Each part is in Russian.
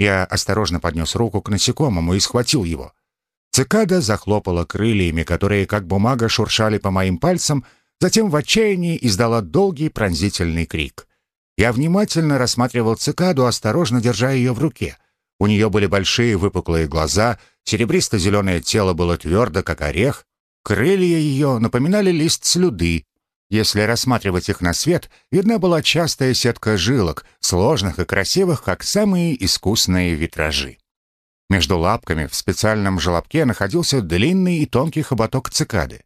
Я осторожно поднес руку к насекомому и схватил его. Цикада захлопала крыльями, которые, как бумага, шуршали по моим пальцам, затем в отчаянии издала долгий пронзительный крик. Я внимательно рассматривал цикаду, осторожно держа ее в руке. У нее были большие выпуклые глаза, серебристо-зеленое тело было твердо, как орех, крылья ее напоминали лист слюды, если рассматривать их на свет, видна была частая сетка жилок, сложных и красивых, как самые искусные витражи. Между лапками в специальном желобке находился длинный и тонкий хоботок цикады.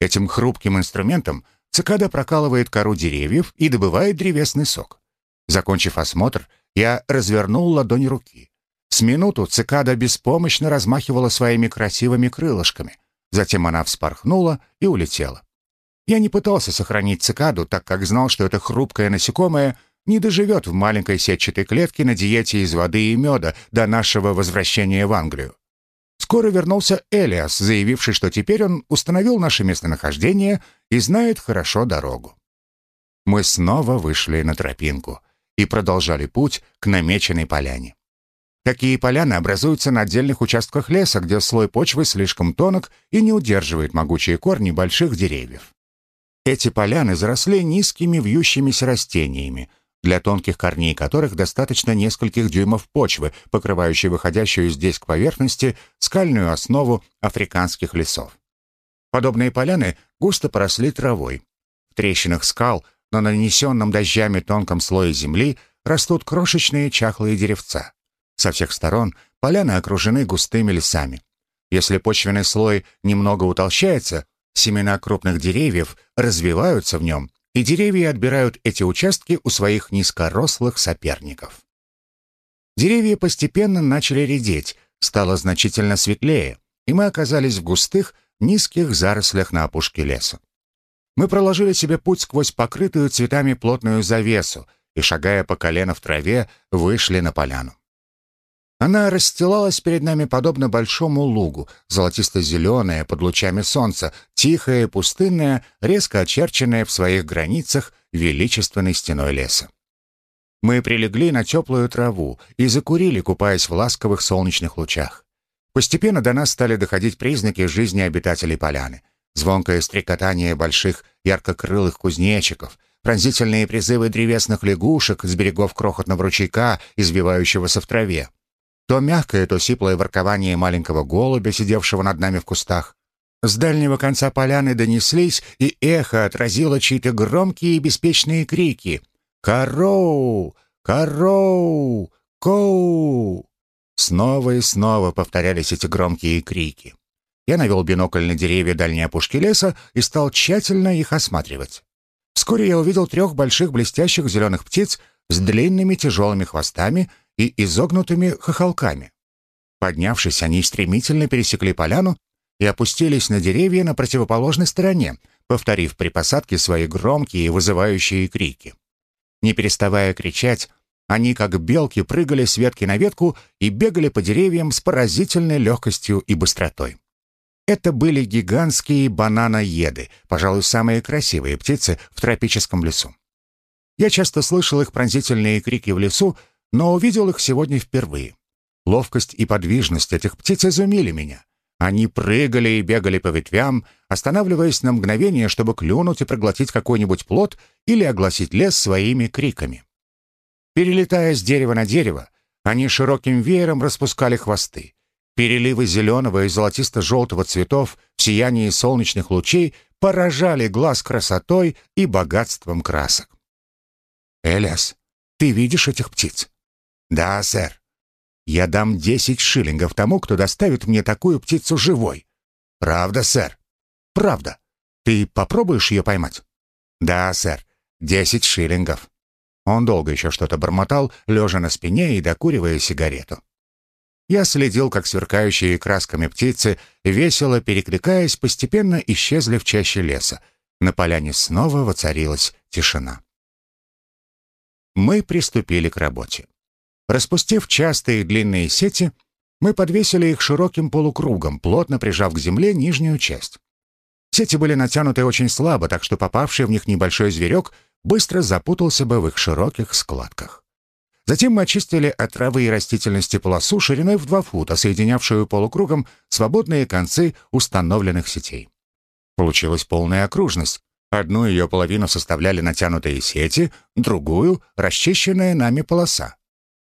Этим хрупким инструментом цикада прокалывает кору деревьев и добывает древесный сок. Закончив осмотр, я развернул ладонь руки. С минуту цикада беспомощно размахивала своими красивыми крылышками. Затем она вспорхнула и улетела. Я не пытался сохранить цикаду, так как знал, что это хрупкое насекомое не доживет в маленькой сетчатой клетке на диете из воды и меда до нашего возвращения в Англию. Скоро вернулся Элиас, заявивший, что теперь он установил наше местонахождение и знает хорошо дорогу. Мы снова вышли на тропинку и продолжали путь к намеченной поляне. Такие поляны образуются на отдельных участках леса, где слой почвы слишком тонок и не удерживает могучие корни больших деревьев. Эти поляны заросли низкими вьющимися растениями, для тонких корней которых достаточно нескольких дюймов почвы, покрывающей выходящую здесь к поверхности скальную основу африканских лесов. Подобные поляны густо поросли травой. В трещинах скал, на нанесенном дождями тонком слое земли, растут крошечные чахлые деревца. Со всех сторон поляны окружены густыми лесами. Если почвенный слой немного утолщается, Семена крупных деревьев развиваются в нем, и деревья отбирают эти участки у своих низкорослых соперников. Деревья постепенно начали редеть, стало значительно светлее, и мы оказались в густых, низких зарослях на опушке леса. Мы проложили себе путь сквозь покрытую цветами плотную завесу и, шагая по колено в траве, вышли на поляну. Она расстилалась перед нами подобно большому лугу, золотисто-зеленая под лучами солнца, тихая и пустынная, резко очерченная в своих границах величественной стеной леса. Мы прилегли на теплую траву и закурили, купаясь в ласковых солнечных лучах. Постепенно до нас стали доходить признаки жизни обитателей поляны. Звонкое стрекотание больших яркокрылых кузнечиков, пронзительные призывы древесных лягушек с берегов крохотного ручейка, избивающегося в траве, то мягкое, то сиплое воркование маленького голубя, сидевшего над нами в кустах. С дальнего конца поляны донеслись, и эхо отразило чьи-то громкие и беспечные крики. «Короу! Короу! Коу!» Снова и снова повторялись эти громкие крики. Я навел бинокль на деревья дальней опушки леса и стал тщательно их осматривать. Вскоре я увидел трех больших блестящих зеленых птиц с длинными тяжелыми хвостами и изогнутыми хохолками. Поднявшись, они стремительно пересекли поляну и опустились на деревья на противоположной стороне, повторив при посадке свои громкие и вызывающие крики. Не переставая кричать, они, как белки, прыгали с ветки на ветку и бегали по деревьям с поразительной легкостью и быстротой. Это были гигантские бананоеды, пожалуй, самые красивые птицы в тропическом лесу. Я часто слышал их пронзительные крики в лесу, но увидел их сегодня впервые. Ловкость и подвижность этих птиц изумили меня. Они прыгали и бегали по ветвям, останавливаясь на мгновение, чтобы клюнуть и проглотить какой-нибудь плод или огласить лес своими криками. Перелетая с дерева на дерево, они широким веером распускали хвосты. Переливы зеленого и золотисто-желтого цветов в сиянии солнечных лучей поражали глаз красотой и богатством красок. «Элиас, ты видишь этих птиц?» «Да, сэр. Я дам десять шиллингов тому, кто доставит мне такую птицу живой». «Правда, сэр?» «Правда. Ты попробуешь ее поймать?» «Да, сэр. Десять шиллингов». Он долго еще что-то бормотал, лежа на спине и докуривая сигарету. Я следил, как сверкающие красками птицы, весело перекликаясь, постепенно исчезли в чаще леса. На поляне снова воцарилась тишина. Мы приступили к работе. Распустив частые длинные сети, мы подвесили их широким полукругом, плотно прижав к земле нижнюю часть. Сети были натянуты очень слабо, так что попавший в них небольшой зверек быстро запутался бы в их широких складках. Затем мы очистили от травы и растительности полосу шириной в два фута, соединявшую полукругом свободные концы установленных сетей. Получилась полная окружность. Одну ее половину составляли натянутые сети, другую — расчищенная нами полоса.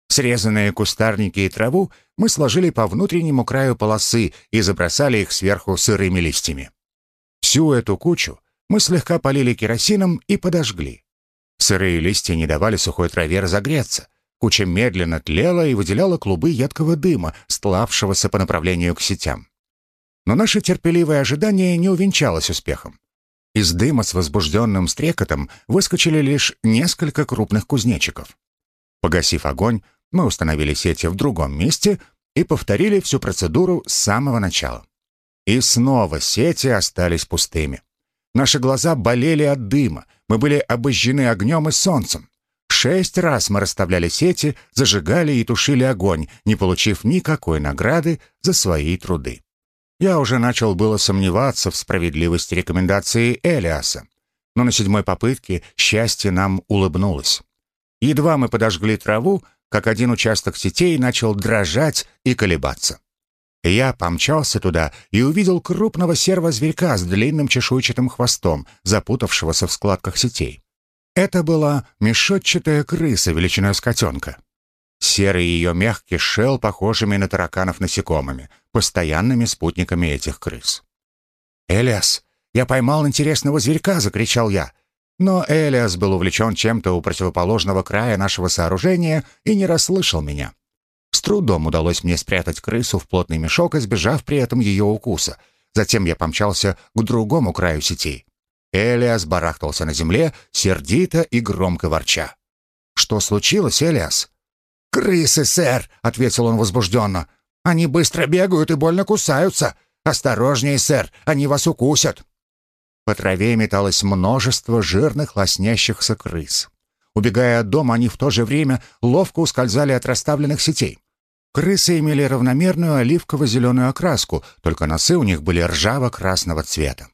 Срезанные кустарники и траву мы сложили по внутреннему краю полосы и забросали их сверху сырыми листьями. Всю эту кучу мы слегка полили керосином и подожгли. Сырые листья не давали сухой траве разогреться. Куча медленно тлела и выделяла клубы едкого дыма, стлавшегося по направлению к сетям. Но наше терпеливое ожидание не увенчалось успехом. Из дыма с возбужденным стрекотом выскочили лишь несколько крупных кузнечиков. Погасив огонь, мы установили сети в другом месте и повторили всю процедуру с самого начала. И снова сети остались пустыми. Наши глаза болели от дыма, мы были обожжены огнем и солнцем. Шесть раз мы расставляли сети, зажигали и тушили огонь, не получив никакой награды за свои труды. Я уже начал было сомневаться в справедливости рекомендации Элиаса, но на седьмой попытке счастье нам улыбнулось. Едва мы подожгли траву, как один участок сетей начал дрожать и колебаться. Я помчался туда и увидел крупного серого зверька с длинным чешуйчатым хвостом, запутавшегося в складках сетей. Это была мешотчатая крыса величиной с котенка. Серый ее мех кишел похожими на тараканов насекомыми, постоянными спутниками этих крыс. «Элиас, я поймал интересного зверька!» — закричал я. Но Элиас был увлечен чем-то у противоположного края нашего сооружения и не расслышал меня. С трудом удалось мне спрятать крысу в плотный мешок, избежав при этом ее укуса. Затем я помчался к другому краю сетей. Элиас барахтался на земле, сердито и громко ворча. «Что случилось, Элиас?» «Крысы, сэр!» — ответил он возбужденно. «Они быстро бегают и больно кусаются. Осторожнее, сэр, они вас укусят!» По траве металось множество жирных лоснящихся крыс. Убегая от дома, они в то же время ловко ускользали от расставленных сетей. Крысы имели равномерную оливково-зеленую окраску, только носы у них были ржаво-красного цвета.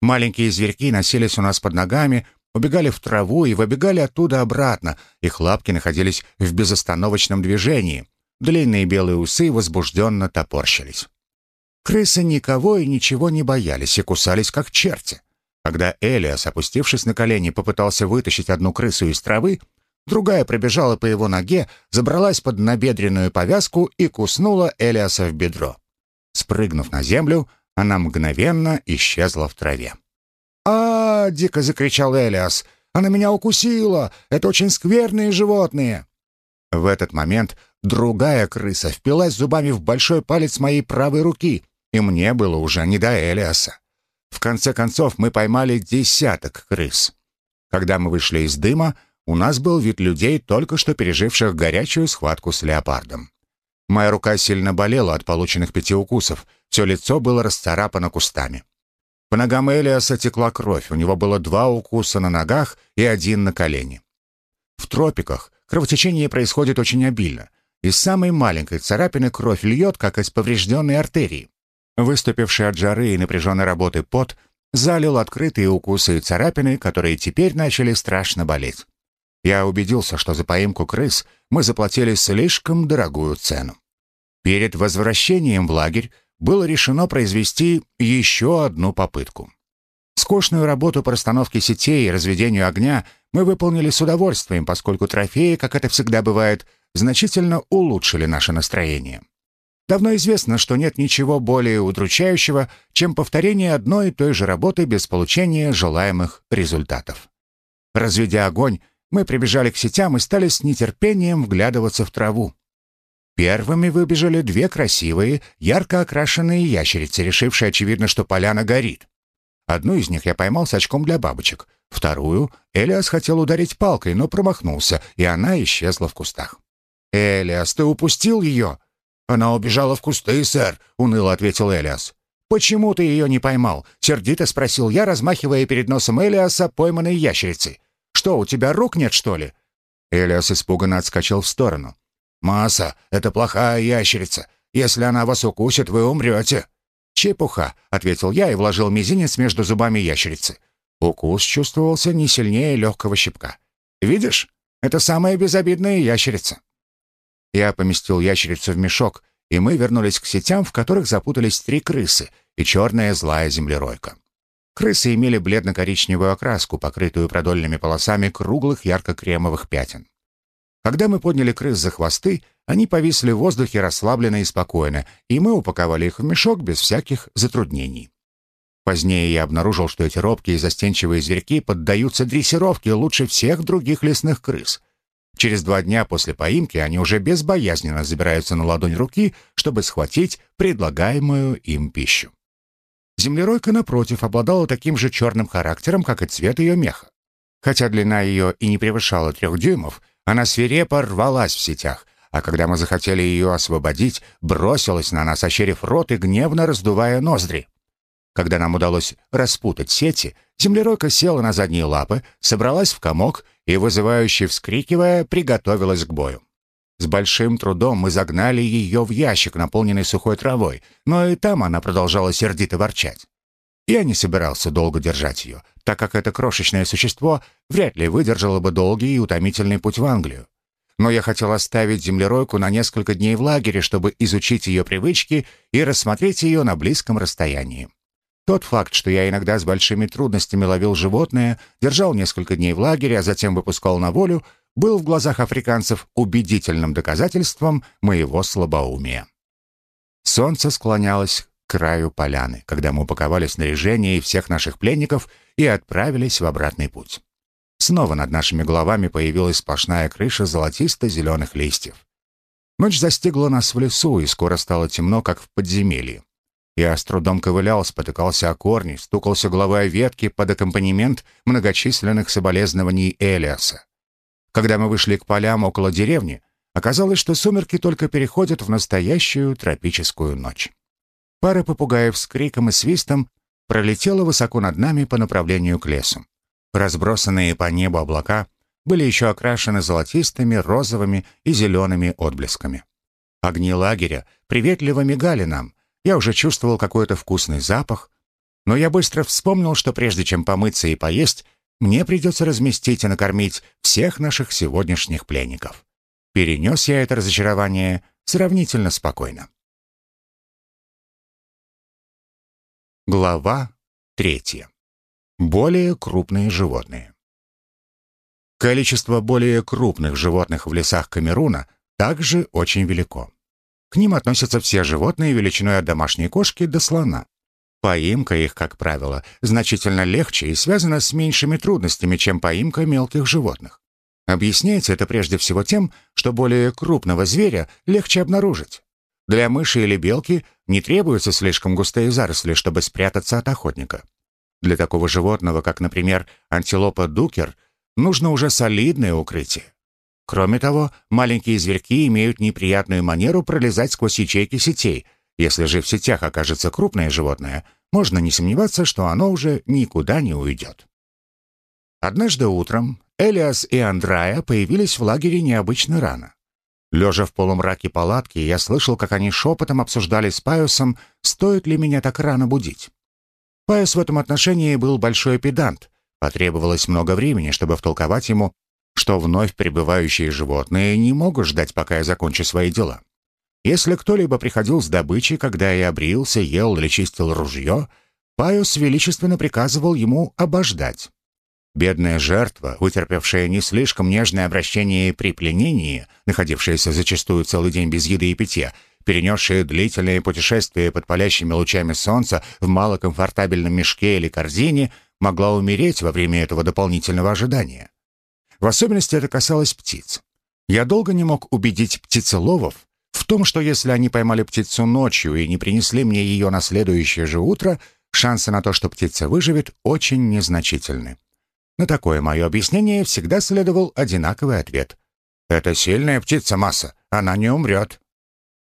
Маленькие зверьки носились у нас под ногами, убегали в траву и выбегали оттуда обратно, их лапки находились в безостановочном движении. Длинные белые усы возбужденно топорщились. Крысы никого и ничего не боялись и кусались, как черти. Когда Элиас, опустившись на колени, попытался вытащить одну крысу из травы, другая пробежала по его ноге, забралась под набедренную повязку и куснула Элиаса в бедро. Спрыгнув на землю, она мгновенно исчезла в траве. а, -а, -а дико закричал Элиас. «Она меня укусила! Это очень скверные животные!» В этот момент другая крыса впилась зубами в большой палец моей правой руки, и мне было уже не до Элиаса. В конце концов мы поймали десяток крыс. Когда мы вышли из дыма, у нас был вид людей, только что переживших горячую схватку с леопардом. Моя рука сильно болела от полученных пяти укусов, все лицо было расцарапано кустами. По ногам Элиаса текла кровь, у него было два укуса на ногах и один на колени. В тропиках кровотечение происходит очень обильно. Из самой маленькой царапины кровь льет, как из поврежденной артерии. Выступивший от жары и напряженной работы пот залил открытые укусы и царапины, которые теперь начали страшно болеть. Я убедился, что за поимку крыс мы заплатили слишком дорогую цену. Перед возвращением в лагерь было решено произвести еще одну попытку. Скучную работу по расстановке сетей и разведению огня мы выполнили с удовольствием, поскольку трофеи, как это всегда бывает, значительно улучшили наше настроение. Давно известно, что нет ничего более удручающего, чем повторение одной и той же работы без получения желаемых результатов. Разведя огонь, мы прибежали к сетям и стали с нетерпением вглядываться в траву. Первыми выбежали две красивые, ярко окрашенные ящерицы, решившие, очевидно, что поляна горит. Одну из них я поймал с очком для бабочек. Вторую Элиас хотел ударить палкой, но промахнулся, и она исчезла в кустах. «Элиас, ты упустил ее?» «Она убежала в кусты, сэр», — уныло ответил Элиас. «Почему ты ее не поймал?» — сердито спросил я, размахивая перед носом Элиаса пойманной ящерицей. «Что, у тебя рук нет, что ли?» Элиас испуганно отскочил в сторону. «Масса, это плохая ящерица. Если она вас укусит, вы умрете». «Чепуха», — ответил я и вложил мизинец между зубами ящерицы. Укус чувствовался не сильнее легкого щипка. «Видишь? Это самая безобидная ящерица». Я поместил ящерицу в мешок, и мы вернулись к сетям, в которых запутались три крысы и черная злая землеройка. Крысы имели бледно-коричневую окраску, покрытую продольными полосами круглых ярко-кремовых пятен. Когда мы подняли крыс за хвосты, они повисли в воздухе расслабленно и спокойно, и мы упаковали их в мешок без всяких затруднений. Позднее я обнаружил, что эти робкие и застенчивые зверьки поддаются дрессировке лучше всех других лесных крыс. Через два дня после поимки они уже безбоязненно забираются на ладонь руки, чтобы схватить предлагаемую им пищу. Землеройка, напротив, обладала таким же черным характером, как и цвет ее меха. Хотя длина ее и не превышала трех дюймов, она свирепо рвалась в сетях, а когда мы захотели ее освободить, бросилась на нас, ощерив рот и гневно раздувая ноздри. Когда нам удалось распутать сети, землеройка села на задние лапы, собралась в комок и, вызывающе вскрикивая, приготовилась к бою. С большим трудом мы загнали ее в ящик, наполненный сухой травой, но и там она продолжала сердито ворчать. Я не собирался долго держать ее, так как это крошечное существо вряд ли выдержало бы долгий и утомительный путь в Англию. Но я хотел оставить землеройку на несколько дней в лагере, чтобы изучить ее привычки и рассмотреть ее на близком расстоянии. Тот факт, что я иногда с большими трудностями ловил животное, держал несколько дней в лагере, а затем выпускал на волю, был в глазах африканцев убедительным доказательством моего слабоумия. Солнце склонялось к краю поляны, когда мы упаковали снаряжение и всех наших пленников и отправились в обратный путь. Снова над нашими головами появилась сплошная крыша золотисто-зеленых листьев. Ночь застигла нас в лесу, и скоро стало темно, как в подземелье. Я с трудом ковылял, спотыкался о корни, стукался головой о ветки под аккомпанемент многочисленных соболезнований Элиаса. Когда мы вышли к полям около деревни, оказалось, что сумерки только переходят в настоящую тропическую ночь. Пара попугаев с криком и свистом пролетела высоко над нами по направлению к лесу. Разбросанные по небу облака были еще окрашены золотистыми, розовыми и зелеными отблесками. Огни лагеря приветливо мигали нам, я уже чувствовал какой-то вкусный запах, но я быстро вспомнил, что прежде чем помыться и поесть, мне придется разместить и накормить всех наших сегодняшних пленников. Перенес я это разочарование сравнительно спокойно. Глава третья. Более крупные животные. Количество более крупных животных в лесах Камеруна также очень велико. К ним относятся все животные величиной от домашней кошки до слона. Поимка их, как правило, значительно легче и связана с меньшими трудностями, чем поимка мелких животных. Объясняется это прежде всего тем, что более крупного зверя легче обнаружить. Для мыши или белки не требуются слишком густые заросли, чтобы спрятаться от охотника. Для такого животного, как, например, антилопа дукер, нужно уже солидное укрытие. Кроме того, маленькие зверьки имеют неприятную манеру пролезать сквозь ячейки сетей. Если же в сетях окажется крупное животное, можно не сомневаться, что оно уже никуда не уйдет. Однажды утром Элиас и Андрая появились в лагере необычно рано. Лежа в полумраке палатки, я слышал, как они шепотом обсуждали с Паюсом, стоит ли меня так рано будить. Паюс в этом отношении был большой педант. Потребовалось много времени, чтобы втолковать ему, что вновь прибывающие животные не могут ждать, пока я закончу свои дела. Если кто-либо приходил с добычей, когда я обрился, ел или чистил ружье, Паюс величественно приказывал ему обождать. Бедная жертва, вытерпевшая не слишком нежное обращение при пленении, находившаяся зачастую целый день без еды и питья, перенесшая длительные путешествия под палящими лучами солнца в малокомфортабельном мешке или корзине, могла умереть во время этого дополнительного ожидания. В особенности это касалось птиц. Я долго не мог убедить птицеловов в том, что если они поймали птицу ночью и не принесли мне ее на следующее же утро, шансы на то, что птица выживет, очень незначительны. На такое мое объяснение всегда следовал одинаковый ответ. «Это сильная птица, масса, она не умрет».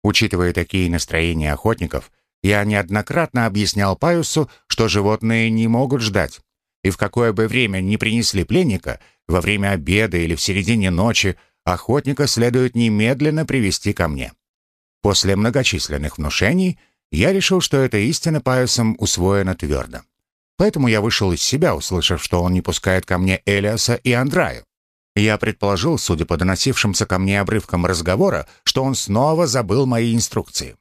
Учитывая такие настроения охотников, я неоднократно объяснял Паюсу, что животные не могут ждать, и в какое бы время ни принесли пленника, во время обеда или в середине ночи, охотника следует немедленно привести ко мне. После многочисленных внушений я решил, что эта истина Паюсом усвоена твердо. Поэтому я вышел из себя, услышав, что он не пускает ко мне Элиаса и Андраю. Я предположил, судя по доносившимся ко мне обрывкам разговора, что он снова забыл мои инструкции.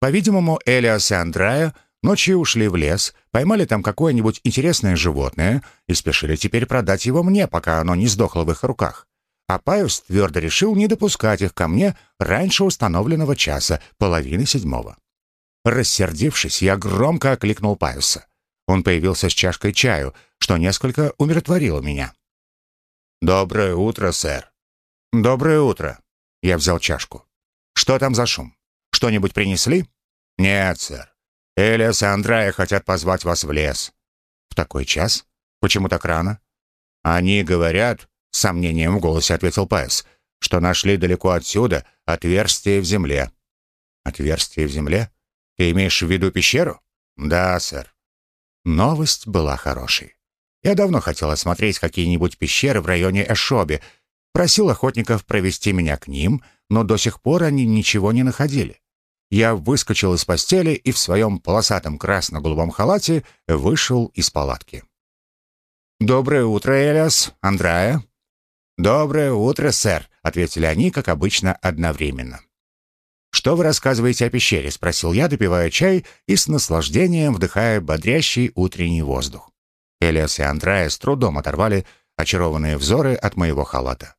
По-видимому, Элиас и Андрая ночью ушли в лес, поймали там какое-нибудь интересное животное и спешили теперь продать его мне, пока оно не сдохло в их руках. А Паюс твердо решил не допускать их ко мне раньше установленного часа, половины седьмого. Рассердившись, я громко окликнул Паюса. Он появился с чашкой чаю, что несколько умиротворило меня. «Доброе утро, сэр». «Доброе утро». Я взял чашку. «Что там за шум? Что-нибудь принесли?» «Нет, сэр. Элиас и Андрая хотят позвать вас в лес». «В такой час? Почему так рано?» «Они говорят», — с сомнением в голосе ответил Пайс, «что нашли далеко отсюда отверстие в земле». «Отверстие в земле? Ты имеешь в виду пещеру?» «Да, сэр». Новость была хорошей. Я давно хотел осмотреть какие-нибудь пещеры в районе Эшоби, просил охотников провести меня к ним, но до сих пор они ничего не находили. Я выскочил из постели и в своем полосатом красно-голубом халате вышел из палатки. «Доброе утро, Элиас, Андрая». «Доброе утро, сэр», — ответили они, как обычно, одновременно. «Что вы рассказываете о пещере?» — спросил я, допивая чай и с наслаждением вдыхая бодрящий утренний воздух. Элиас и Андрая с трудом оторвали очарованные взоры от моего халата.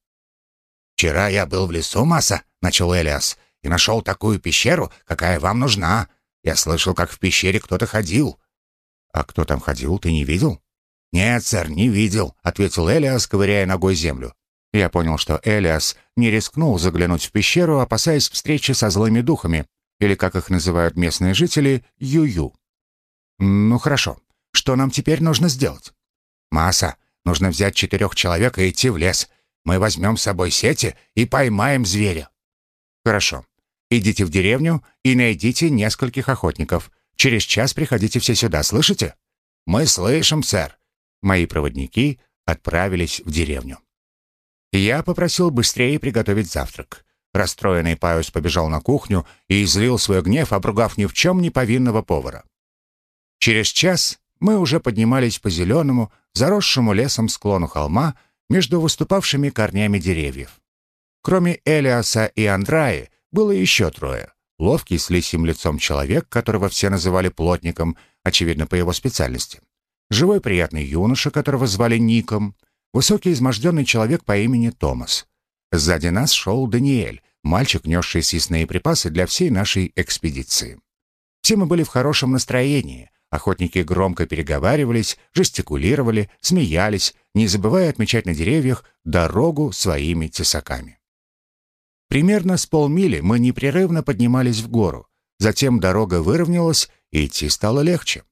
«Вчера я был в лесу, Маса», — начал Элиас, «и нашел такую пещеру, какая вам нужна. Я слышал, как в пещере кто-то ходил». «А кто там ходил, ты не видел?» «Нет, сэр, не видел», — ответил Элиас, ковыряя ногой землю. Я понял, что Элиас не рискнул заглянуть в пещеру, опасаясь встречи со злыми духами, или, как их называют местные жители, Ю-Ю. «Ну хорошо, что нам теперь нужно сделать?» «Масса, нужно взять четырех человек и идти в лес. Мы возьмем с собой сети и поймаем зверя». «Хорошо. Идите в деревню и найдите нескольких охотников. Через час приходите все сюда, слышите?» «Мы слышим, сэр». Мои проводники отправились в деревню. Я попросил быстрее приготовить завтрак. Расстроенный Паюс побежал на кухню и излил свой гнев, обругав ни в чем не повинного повара. Через час мы уже поднимались по зеленому, заросшему лесом склону холма между выступавшими корнями деревьев. Кроме Элиаса и Андраи было еще трое. Ловкий с лисьим лицом человек, которого все называли плотником, очевидно, по его специальности. Живой приятный юноша, которого звали Ником. Высокий изможденный человек по имени Томас. Сзади нас шел Даниэль, мальчик, несший съестные припасы для всей нашей экспедиции. Все мы были в хорошем настроении, Охотники громко переговаривались, жестикулировали, смеялись, не забывая отмечать на деревьях дорогу своими тесаками. Примерно с полмили мы непрерывно поднимались в гору. Затем дорога выровнялась, и идти стало легче.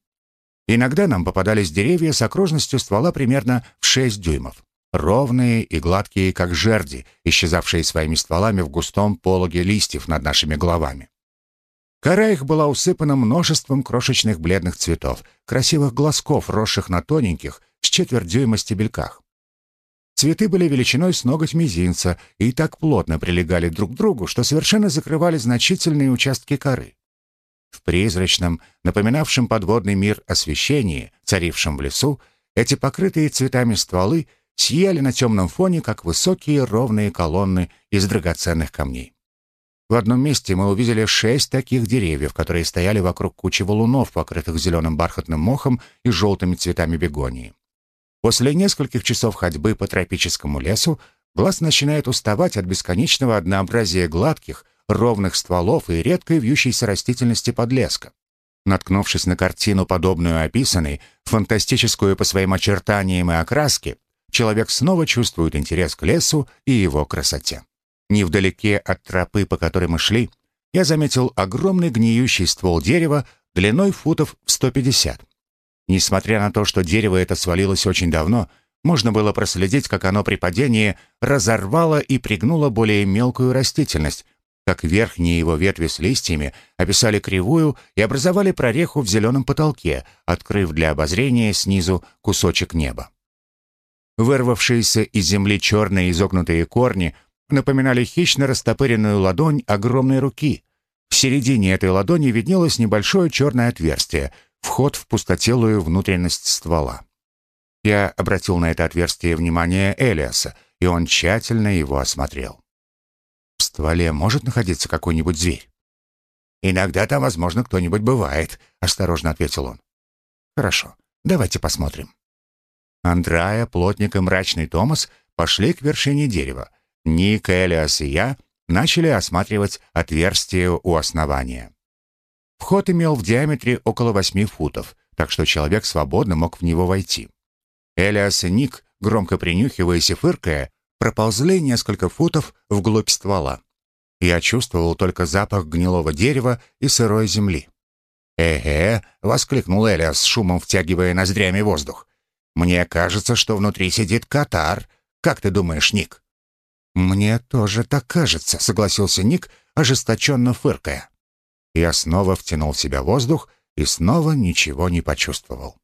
Иногда нам попадались деревья с окружностью ствола примерно в 6 дюймов. Ровные и гладкие, как жерди, исчезавшие своими стволами в густом пологе листьев над нашими головами. Кора их была усыпана множеством крошечных бледных цветов, красивых глазков, росших на тоненьких, с четверть дюйма стебельках. Цветы были величиной с ноготь мизинца и так плотно прилегали друг к другу, что совершенно закрывали значительные участки коры. В призрачном, напоминавшем подводный мир освещении, царившем в лесу, эти покрытые цветами стволы сияли на темном фоне, как высокие ровные колонны из драгоценных камней. В одном месте мы увидели шесть таких деревьев, которые стояли вокруг кучи валунов, покрытых зеленым бархатным мохом и желтыми цветами бегонии. После нескольких часов ходьбы по тропическому лесу глаз начинает уставать от бесконечного однообразия гладких, ровных стволов и редкой вьющейся растительности подлеска. Наткнувшись на картину, подобную описанной, фантастическую по своим очертаниям и окраске, человек снова чувствует интерес к лесу и его красоте. Невдалеке от тропы, по которой мы шли, я заметил огромный гниющий ствол дерева длиной футов в 150. Несмотря на то, что дерево это свалилось очень давно, можно было проследить, как оно при падении разорвало и пригнуло более мелкую растительность, как верхние его ветви с листьями описали кривую и образовали прореху в зеленом потолке, открыв для обозрения снизу кусочек неба. Вырвавшиеся из земли черные изогнутые корни напоминали хищно растопыренную ладонь огромной руки. В середине этой ладони виднелось небольшое черное отверстие, вход в пустотелую внутренность ствола. Я обратил на это отверстие внимание Элиаса, и он тщательно его осмотрел. «В стволе может находиться какой-нибудь зверь?» «Иногда там, возможно, кто-нибудь бывает», — осторожно ответил он. «Хорошо, давайте посмотрим». Андрая, плотник и мрачный Томас пошли к вершине дерева. Ник, Элиас и я начали осматривать отверстие у основания. Вход имел в диаметре около восьми футов, так что человек свободно мог в него войти. Элиас и Ник, громко принюхиваясь и фыркая, проползли несколько футов вглубь ствола. Я чувствовал только запах гнилого дерева и сырой земли. «Э-э!» — воскликнул Элиас, шумом втягивая ноздрями воздух. «Мне кажется, что внутри сидит катар. Как ты думаешь, Ник?» «Мне тоже так кажется», — согласился Ник, ожесточенно фыркая. Я снова втянул в себя воздух и снова ничего не почувствовал.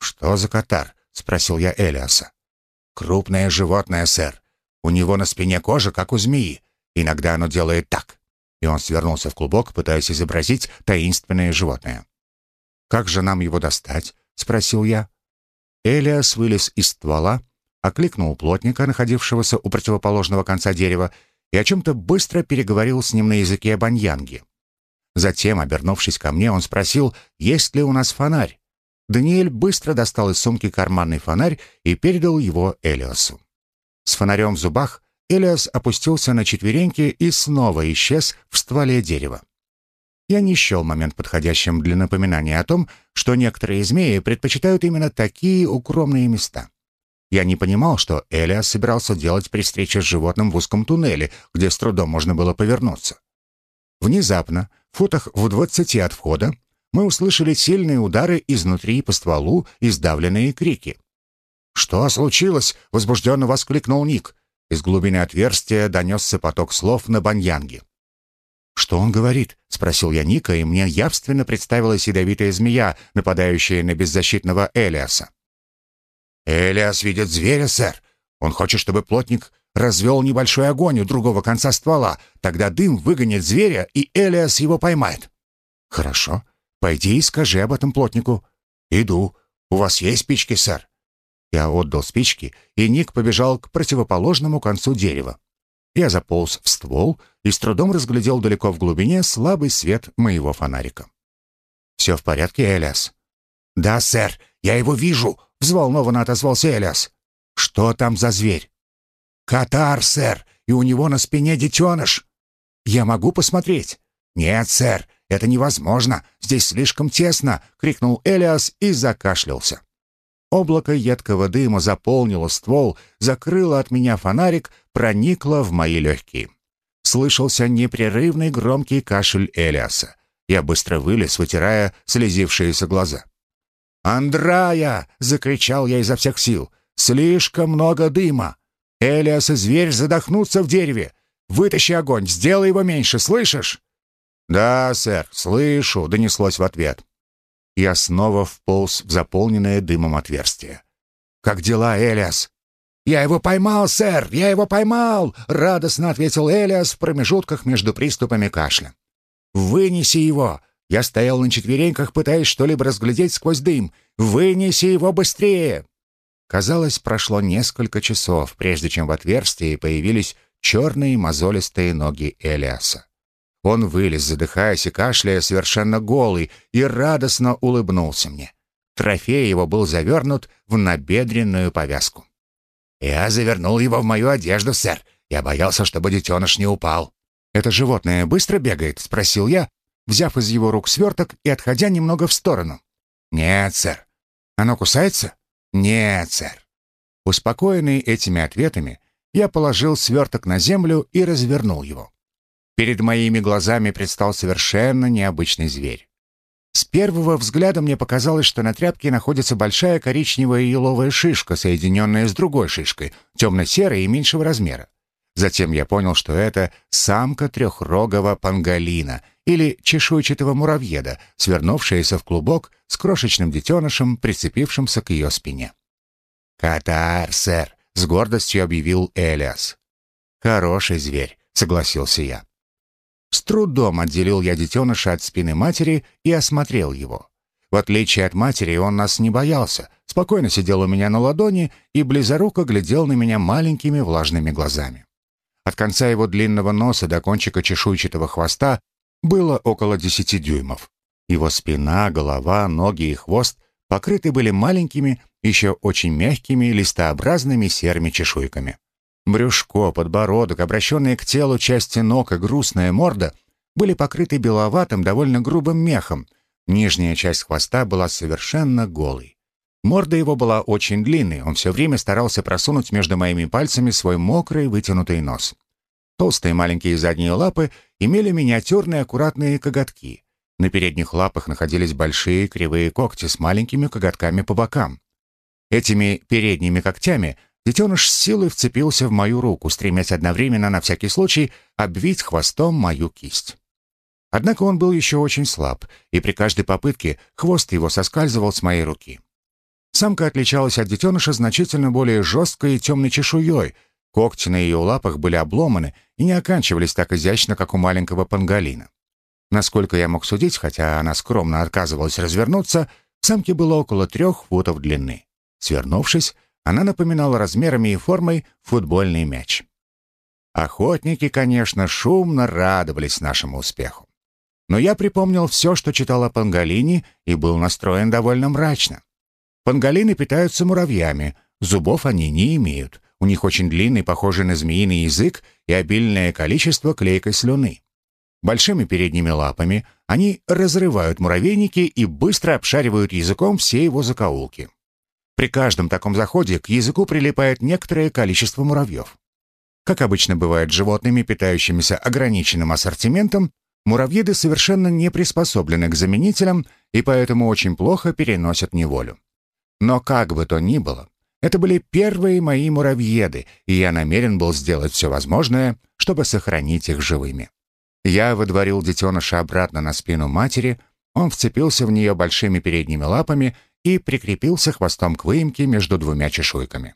«Что за катар?» — спросил я Элиаса. «Крупное животное, сэр. У него на спине кожа, как у змеи. Иногда оно делает так». И он свернулся в клубок, пытаясь изобразить таинственное животное. «Как же нам его достать?» — спросил я. Элиас вылез из ствола, окликнул плотника, находившегося у противоположного конца дерева, и о чем-то быстро переговорил с ним на языке баньянги. Затем, обернувшись ко мне, он спросил, есть ли у нас фонарь. Даниэль быстро достал из сумки карманный фонарь и передал его Элиасу. С фонарем в зубах Элиас опустился на четвереньки и снова исчез в стволе дерева. Я не счел момент подходящим для напоминания о том, что некоторые змеи предпочитают именно такие укромные места. Я не понимал, что Элиас собирался делать при встрече с животным в узком туннеле, где с трудом можно было повернуться. Внезапно, футах в двадцати от входа, мы услышали сильные удары изнутри по стволу и сдавленные крики. «Что случилось?» — возбужденно воскликнул Ник. Из глубины отверстия донесся поток слов на баньянге. «Что он говорит?» — спросил я Ника, и мне явственно представилась ядовитая змея, нападающая на беззащитного Элиаса. «Элиас видит зверя, сэр. Он хочет, чтобы плотник развел небольшой огонь у другого конца ствола. Тогда дым выгонит зверя, и Элиас его поймает». «Хорошо. Пойди и скажи об этом плотнику». «Иду. У вас есть спички, сэр?» Я отдал спички, и Ник побежал к противоположному концу дерева. Я заполз в ствол и с трудом разглядел далеко в глубине слабый свет моего фонарика. «Все в порядке, Элиас?» «Да, сэр, я его вижу», — взволнованно отозвался Элиас. «Что там за зверь?» «Катар, сэр, и у него на спине детеныш». «Я могу посмотреть?» «Нет, сэр, это невозможно, здесь слишком тесно», — крикнул Элиас и закашлялся. Облако едкого дыма заполнило ствол, закрыло от меня фонарик, проникло в мои легкие. Слышался непрерывный громкий кашель Элиаса. Я быстро вылез, вытирая слезившиеся глаза. «Андрая!» — закричал я изо всех сил. «Слишком много дыма! Элиас и зверь задохнутся в дереве! Вытащи огонь, сделай его меньше, слышишь?» «Да, сэр, слышу», — донеслось в ответ. Я снова вполз в заполненное дымом отверстие. «Как дела, Элиас?» «Я его поймал, сэр! Я его поймал!» — радостно ответил Элиас в промежутках между приступами кашля. «Вынеси его! Я стоял на четвереньках, пытаясь что-либо разглядеть сквозь дым. «Вынеси его быстрее!» Казалось, прошло несколько часов, прежде чем в отверстии появились черные мозолистые ноги Элиаса. Он вылез, задыхаясь и кашляя, совершенно голый, и радостно улыбнулся мне. Трофей его был завернут в набедренную повязку. «Я завернул его в мою одежду, сэр. Я боялся, чтобы детеныш не упал». «Это животное быстро бегает?» — спросил я, взяв из его рук сверток и отходя немного в сторону. «Нет, сэр». «Оно кусается?» «Нет, сэр». Успокоенный этими ответами, я положил сверток на землю и развернул его. Перед моими глазами предстал совершенно необычный зверь. С первого взгляда мне показалось, что на тряпке находится большая коричневая еловая шишка, соединенная с другой шишкой, темно-серой и меньшего размера. Затем я понял, что это самка трехрогого панголина или чешуйчатого муравьеда, свернувшаяся в клубок с крошечным детенышем, прицепившимся к ее спине. «Катар, сэр!» — с гордостью объявил Элиас. «Хороший зверь», — согласился я. С трудом отделил я детеныша от спины матери и осмотрел его. В отличие от матери, он нас не боялся, спокойно сидел у меня на ладони и близоруко глядел на меня маленькими влажными глазами. От конца его длинного носа до кончика чешуйчатого хвоста было около десяти дюймов. Его спина, голова, ноги и хвост покрыты были маленькими, еще очень мягкими листообразными серыми чешуйками. Брюшко, подбородок, обращенные к телу части ног и грустная морда были покрыты беловатым, довольно грубым мехом. Нижняя часть хвоста была совершенно голой. Морда его была очень длинной, он все время старался просунуть между моими пальцами свой мокрый вытянутый нос. Толстые маленькие задние лапы имели миниатюрные аккуратные коготки. На передних лапах находились большие кривые когти с маленькими коготками по бокам. Этими передними когтями детеныш с силой вцепился в мою руку, стремясь одновременно на всякий случай обвить хвостом мою кисть. Однако он был еще очень слаб, и при каждой попытке хвост его соскальзывал с моей руки. Самка отличалась от детеныша значительно более жесткой и темной чешуей, когти на ее лапах были обломаны и не оканчивались так изящно, как у маленького панголина. Насколько я мог судить, хотя она скромно отказывалась развернуться, самке было около трех футов длины. Свернувшись, она напоминала размерами и формой футбольный мяч. Охотники, конечно, шумно радовались нашему успеху. Но я припомнил все, что читал о панголине, и был настроен довольно мрачно. Панголины питаются муравьями, зубов они не имеют, у них очень длинный, похожий на змеиный язык и обильное количество клейкой слюны. Большими передними лапами они разрывают муравейники и быстро обшаривают языком все его закоулки. При каждом таком заходе к языку прилипает некоторое количество муравьев. Как обычно бывает с животными, питающимися ограниченным ассортиментом, муравьиды совершенно не приспособлены к заменителям и поэтому очень плохо переносят неволю. Но как бы то ни было, это были первые мои муравьеды, и я намерен был сделать все возможное, чтобы сохранить их живыми. Я выдворил детеныша обратно на спину матери, он вцепился в нее большими передними лапами и прикрепился хвостом к выемке между двумя чешуйками.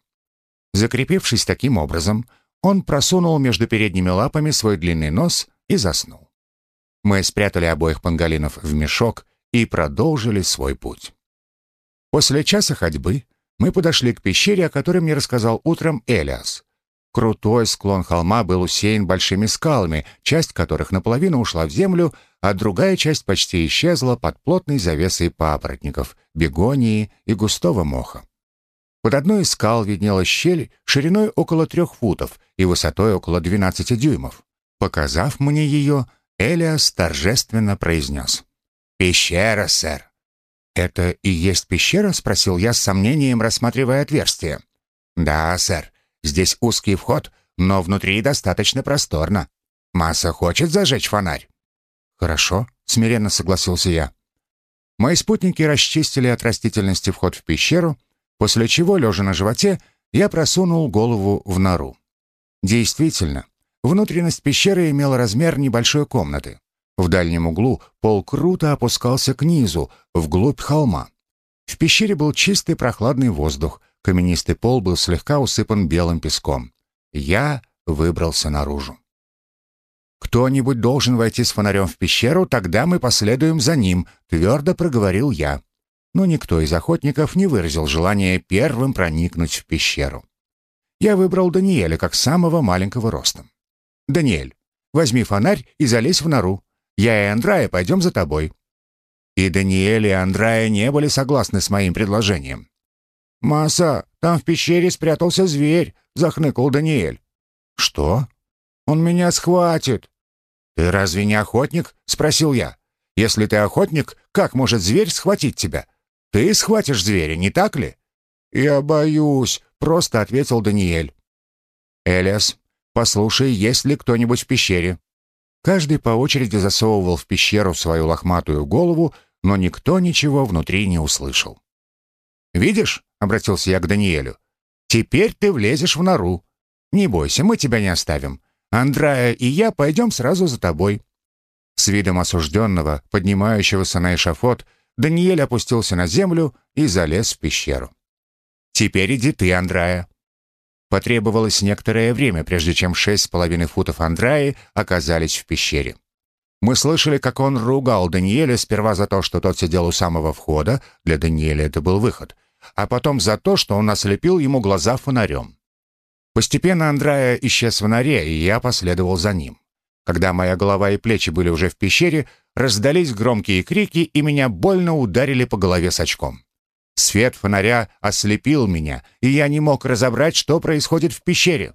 Закрепившись таким образом, он просунул между передними лапами свой длинный нос и заснул. Мы спрятали обоих панголинов в мешок и продолжили свой путь. После часа ходьбы мы подошли к пещере, о которой мне рассказал утром Элиас. Крутой склон холма был усеян большими скалами, часть которых наполовину ушла в землю, а другая часть почти исчезла под плотной завесой папоротников, бегонии и густого моха. Под одной из скал виднелась щель шириной около трех футов и высотой около 12 дюймов. Показав мне ее, Элиас торжественно произнес. «Пещера, сэр. «Это и есть пещера?» — спросил я с сомнением, рассматривая отверстие. «Да, сэр. Здесь узкий вход, но внутри достаточно просторно. Масса хочет зажечь фонарь?» «Хорошо», — смиренно согласился я. Мои спутники расчистили от растительности вход в пещеру, после чего, лежа на животе, я просунул голову в нору. Действительно, внутренность пещеры имела размер небольшой комнаты. В дальнем углу пол круто опускался к низу, вглубь холма. В пещере был чистый прохладный воздух, каменистый пол был слегка усыпан белым песком. Я выбрался наружу. «Кто-нибудь должен войти с фонарем в пещеру, тогда мы последуем за ним», — твердо проговорил я. Но никто из охотников не выразил желания первым проникнуть в пещеру. Я выбрал Даниэля как самого маленького ростом. «Даниэль, возьми фонарь и залезь в нору. Я и Андрая пойдем за тобой». И Даниэль, и Андрая не были согласны с моим предложением. «Маса, там в пещере спрятался зверь», — захныкал Даниэль. «Что? Он меня схватит». «Ты разве не охотник?» — спросил я. «Если ты охотник, как может зверь схватить тебя? Ты схватишь зверя, не так ли?» «Я боюсь», — просто ответил Даниэль. «Элиас, послушай, есть ли кто-нибудь в пещере?» Каждый по очереди засовывал в пещеру свою лохматую голову, но никто ничего внутри не услышал. «Видишь?» — обратился я к Даниэлю. «Теперь ты влезешь в нору. Не бойся, мы тебя не оставим. Андрая и я пойдем сразу за тобой». С видом осужденного, поднимающегося на эшафот, Даниэль опустился на землю и залез в пещеру. «Теперь иди ты, Андрая», Потребовалось некоторое время, прежде чем шесть с половиной футов Андраи оказались в пещере. Мы слышали, как он ругал Даниэля сперва за то, что тот сидел у самого входа, для Даниэля это был выход, а потом за то, что он ослепил ему глаза фонарем. Постепенно Андрая исчез в норе, и я последовал за ним. Когда моя голова и плечи были уже в пещере, раздались громкие крики, и меня больно ударили по голове с очком. Свет фонаря ослепил меня, и я не мог разобрать, что происходит в пещере.